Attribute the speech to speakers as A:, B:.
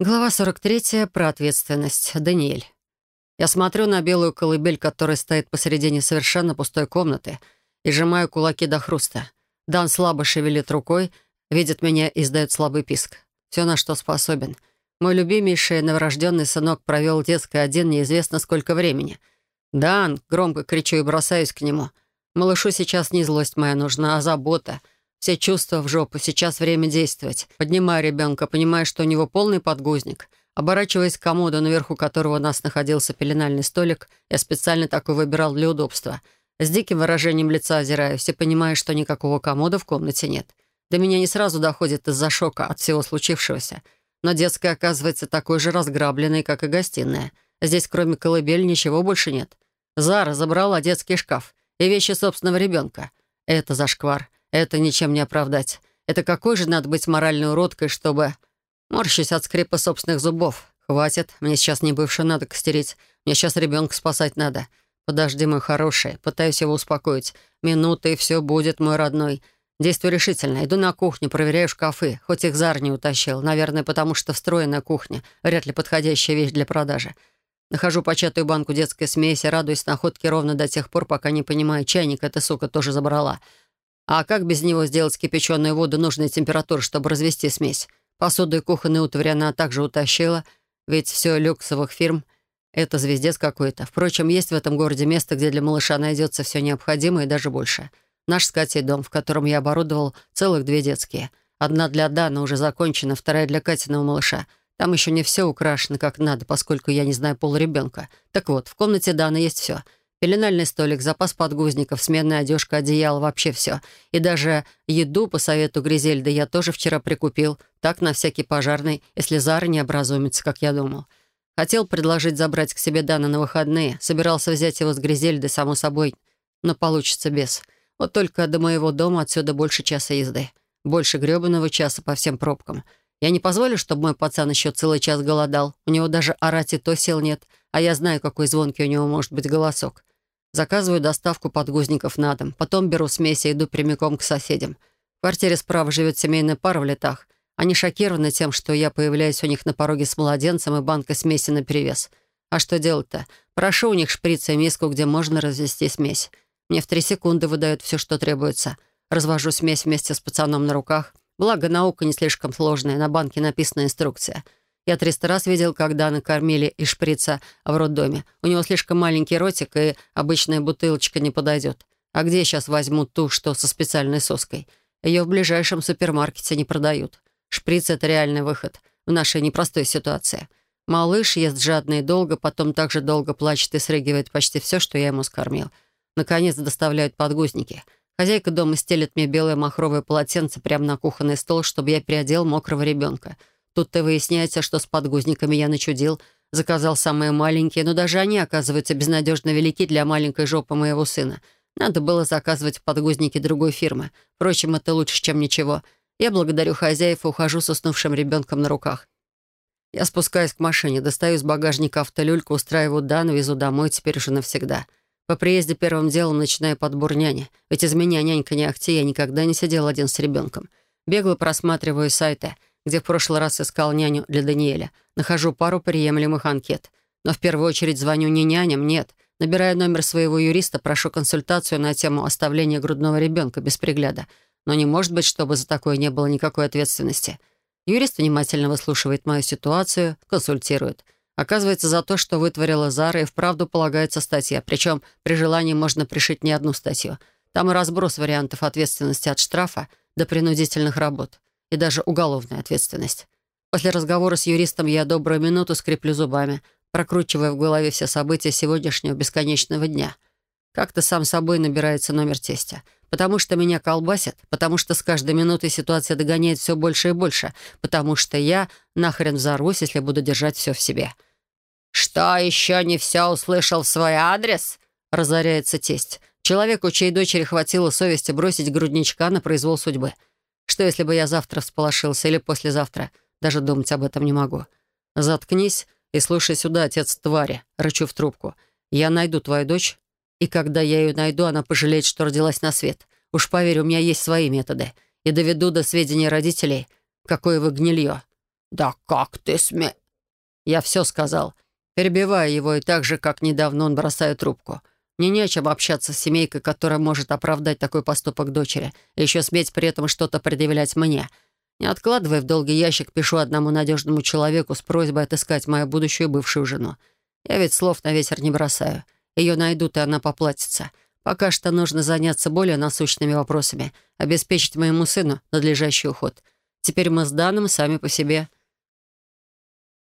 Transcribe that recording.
A: Глава 43 про ответственность. Даниэль. Я смотрю на белую колыбель, которая стоит посередине совершенно пустой комнаты, и сжимаю кулаки до хруста. Дан слабо шевелит рукой, видит меня и издает слабый писк. Все, на что способен. Мой любимейший новорожденный сынок провел детской один неизвестно сколько времени. «Дан!» — громко кричу и бросаюсь к нему. Малышу сейчас не злость моя нужна, а забота — все чувства в жопу, сейчас время действовать. Поднимаю ребенка, понимая, что у него полный подгузник. Оборачиваясь к комоду, наверху которого у нас находился пеленальный столик, я специально такой выбирал для удобства. С диким выражением лица озираюсь и понимаю, что никакого комода в комнате нет. До меня не сразу доходит из-за шока от всего случившегося. Но детская оказывается такой же разграбленной, как и гостиная. Здесь кроме колыбели ничего больше нет. Зара забрала детский шкаф и вещи собственного ребенка. Это зашквар. Это ничем не оправдать. Это какой же надо быть моральной уродкой, чтобы... Морщусь от скрипа собственных зубов. Хватит, мне сейчас не бывшую надо костерить. Мне сейчас ребенка спасать надо. Подожди, мой хороший. Пытаюсь его успокоить. Минута, и все будет, мой родной. Действую решительно. Иду на кухню, проверяю шкафы. Хоть их зар не утащил. Наверное, потому что встроенная кухня. Вряд ли подходящая вещь для продажи. Нахожу початую банку детской смеси, радуюсь находке ровно до тех пор, пока не понимаю, чайник эта сука тоже забрала. А как без него сделать кипяченую воду нужной температуры, чтобы развести смесь? Посуду и кухонную утварь она также утащила, ведь все люксовых фирм — это звездец какой-то. Впрочем, есть в этом городе место, где для малыша найдется все необходимое и даже больше. Наш с Катей дом, в котором я оборудовал целых две детские. Одна для Дана уже закончена, вторая для Катиного малыша. Там еще не все украшено как надо, поскольку я не знаю пол ребенка. Так вот, в комнате Дана есть все — Пеленальный столик, запас подгузников, сменная одежка, одеяло, вообще все. И даже еду по совету Гризельды я тоже вчера прикупил. Так, на всякий пожарный, если Зара не образумится, как я думал. Хотел предложить забрать к себе Дана на выходные. Собирался взять его с Гризельды, само собой. Но получится без. Вот только до моего дома отсюда больше часа езды. Больше грёбаного часа по всем пробкам. Я не позволю, чтобы мой пацан еще целый час голодал. У него даже орать и то сил нет. А я знаю, какой звонкий у него может быть голосок. Заказываю доставку подгузников на дом. Потом беру смесь и иду прямиком к соседям. В квартире справа живет семейная пара в летах. Они шокированы тем, что я появляюсь у них на пороге с младенцем и банкой смеси наперевес. А что делать-то? Прошу у них шприц и миску, где можно развести смесь. Мне в три секунды выдают все, что требуется. Развожу смесь вместе с пацаном на руках. Благо, наука не слишком сложная, на банке написана инструкция — я триста раз видел, когда накормили из шприца в роддоме. У него слишком маленький ротик, и обычная бутылочка не подойдет. А где сейчас возьмут ту, что со специальной соской? Ее в ближайшем супермаркете не продают. Шприц — это реальный выход в нашей непростой ситуации. Малыш ест жадно и долго, потом также долго плачет и срыгивает почти все, что я ему скормил. Наконец доставляют подгузники. Хозяйка дома стелит мне белое махровое полотенце прямо на кухонный стол, чтобы я переодел мокрого ребенка — Тут-то выясняется, что с подгузниками я начудил, заказал самые маленькие, но даже они оказываются безнадежно велики для маленькой жопы моего сына. Надо было заказывать подгузники другой фирмы. Впрочем, это лучше, чем ничего. Я благодарю хозяев и ухожу с уснувшим ребенком на руках. Я спускаюсь к машине, достаю из багажника автолюльку, устраиваю Дану, везу домой, теперь уже навсегда. По приезде первым делом начинаю подбор няни. Ведь из меня нянька не ахти, я никогда не сидел один с ребенком. Бегло просматриваю сайты — где в прошлый раз искал няню для Даниэля. Нахожу пару приемлемых анкет. Но в первую очередь звоню не няням, нет. Набираю номер своего юриста, прошу консультацию на тему оставления грудного ребенка без пригляда. Но не может быть, чтобы за такое не было никакой ответственности. Юрист внимательно выслушивает мою ситуацию, консультирует. Оказывается, за то, что вытворила Зара, и вправду полагается статья. Причем при желании можно пришить не одну статью. Там и разброс вариантов ответственности от штрафа до принудительных работ и даже уголовная ответственность. После разговора с юристом я добрую минуту скреплю зубами, прокручивая в голове все события сегодняшнего бесконечного дня. Как-то сам собой набирается номер тестя. Потому что меня колбасит, потому что с каждой минутой ситуация догоняет все больше и больше, потому что я нахрен взорвусь, если буду держать все в себе. «Что, еще не все услышал в свой адрес?» — разоряется тесть. Человеку, чьей дочери хватило совести бросить грудничка на произвол судьбы — что, если бы я завтра всполошился или послезавтра? Даже думать об этом не могу. Заткнись и слушай сюда, отец твари, рычу в трубку. Я найду твою дочь, и когда я ее найду, она пожалеет, что родилась на свет. Уж поверь, у меня есть свои методы. И доведу до сведения родителей, какое вы гнилье. «Да как ты сме...» Я все сказал, перебивая его, и так же, как недавно он бросает трубку. Мне чем общаться с семейкой, которая может оправдать такой поступок дочери, и еще сметь при этом что-то предъявлять мне. Не откладывая в долгий ящик, пишу одному надежному человеку с просьбой отыскать мою будущую бывшую жену. Я ведь слов на ветер не бросаю. Ее найдут, и она поплатится. Пока что нужно заняться более насущными вопросами, обеспечить моему сыну надлежащий уход. Теперь мы с Даном сами по себе —